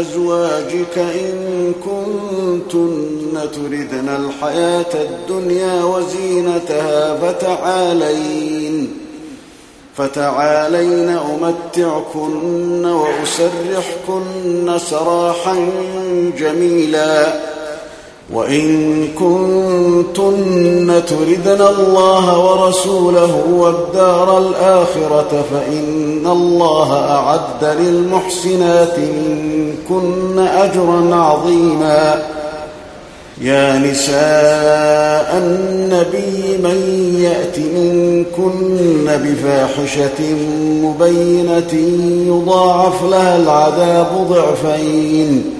قل لأزواجك إن كنتن تردن الحياة الدنيا وزينتها فتعالين فتعالين أمتعكن وأسرحكن سراحا جميلا وإن كنتن تردن الله ورسوله والدار الآخرة فإن الله أعد للمحسنات منكن أجرا عظيما. يا نساء النبي من يأت منكن بفاحشة مبينة يضاعف لها العذاب ضعفين.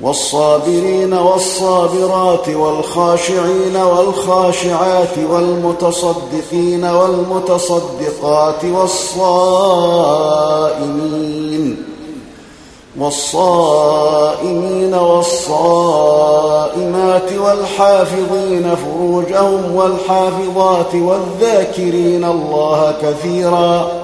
والصابرين والصابرات والخاشعين والخاشعات والمتصدقين والمتصدقات والصائمين والصائمين والصائمات والحافظين فروجهم والحافظات والذاكرين الله كثيراً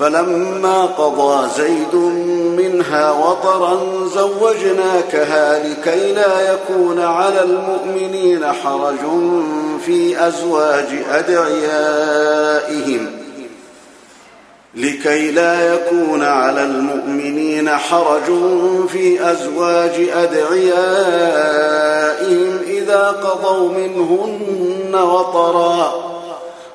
فلما قضى زيد منها وطرا زوجناكها لكي لا يكون على المؤمنين حرج في أزواج أدعيائهم. لكي لا يكون على المؤمنين حرج في أزواج أدعيائهم إذا قضوا منهن وطرا.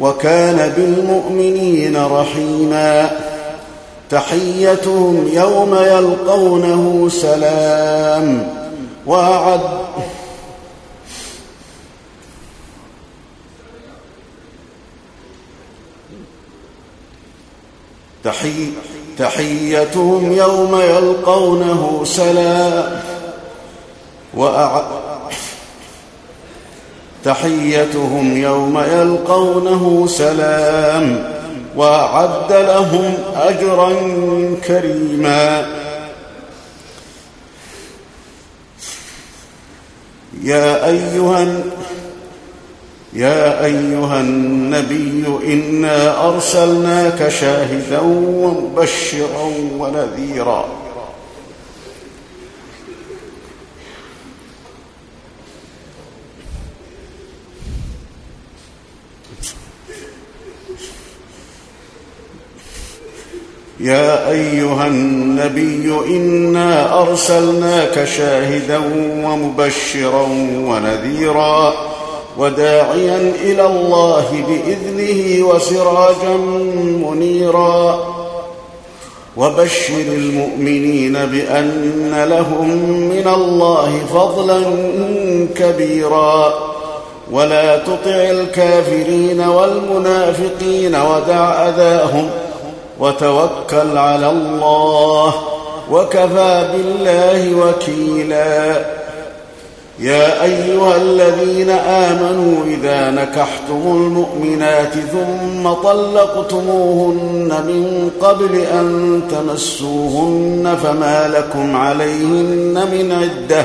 وكان بالمؤمنين رحيما. تحيتهم يوم يلقونه سلام. وأعد تحي تحيتهم يوم يلقونه سلام. وأع... تحيتهم يوم يلقونه سلام وأعد لهم أجرا كريما. يا أيها يا أيها النبي إنا أرسلناك شاهدا ومبشرا ونذيرا. يا أيها النبي إنا أرسلناك شاهدا ومبشرا ونذيرا وداعيا إلى الله بإذنه وسراجا منيرا. وبشر المؤمنين بأن لهم من الله فضلا كبيرا. ولا تطع الكافرين والمنافقين ودع أذاهم وتوكل على الله وكفى بالله وكيلا. يا أيها الذين آمنوا إذا نكحتم المؤمنات ثم طلقتموهن من قبل أن تمسوهن فما لكم عليهن من عدة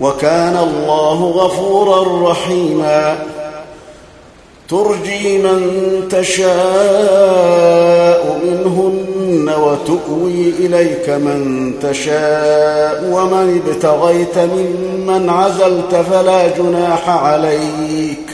وكان الله غفورا رحيما. ترجي من تشاء منهن وتؤوي إليك من تشاء ومن ابتغيت ممن عزلت فلا جناح عليك.